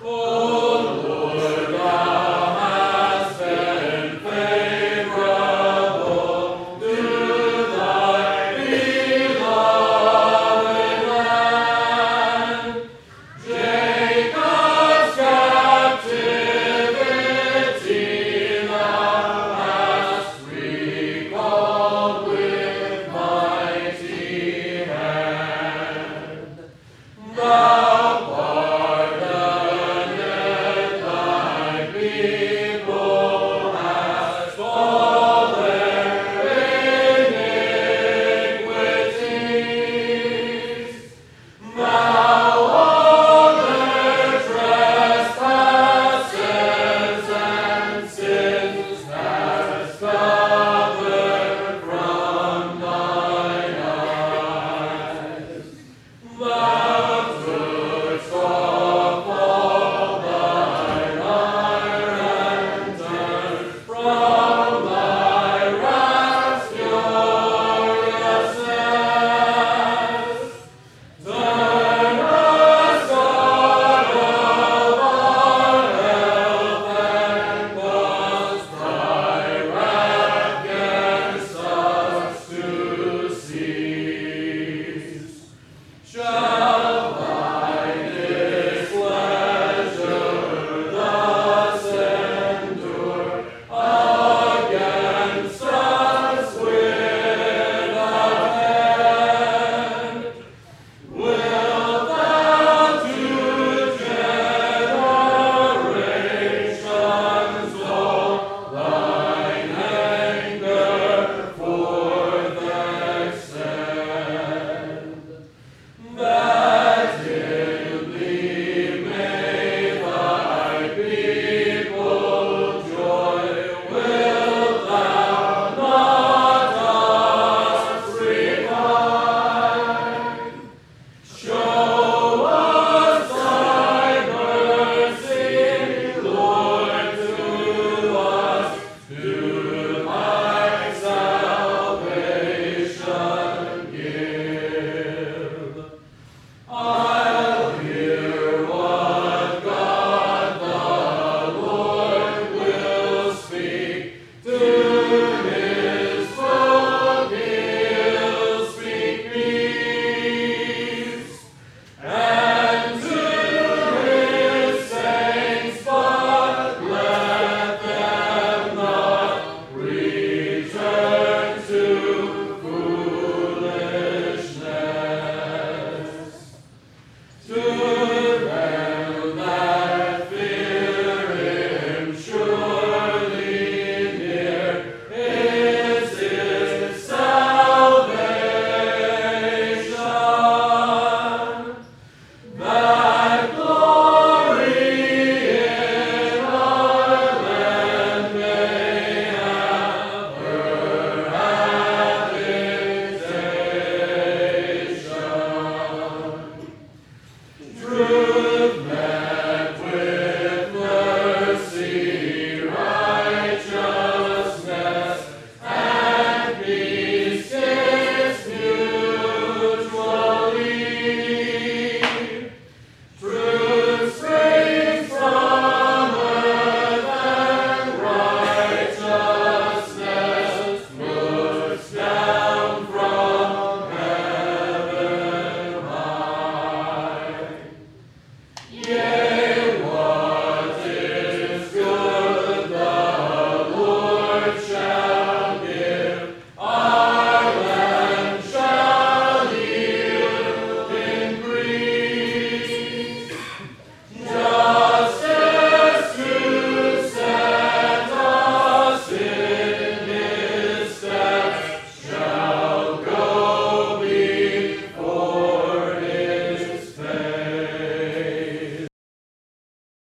Oh.